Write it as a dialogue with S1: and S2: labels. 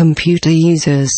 S1: computer users.